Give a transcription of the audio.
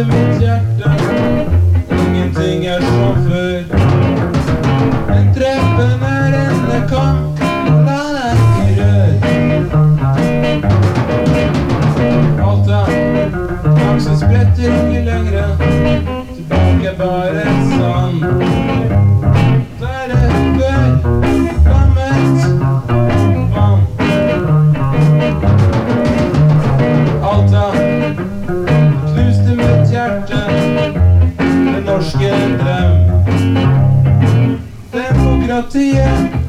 knuste mitt hjärta. Ingenting är som förr Men träffen är en kom Alla i rör Alta Axeln sprätter inget längre. Tillbaka bara en sand Knuste mitt hjärta Den norske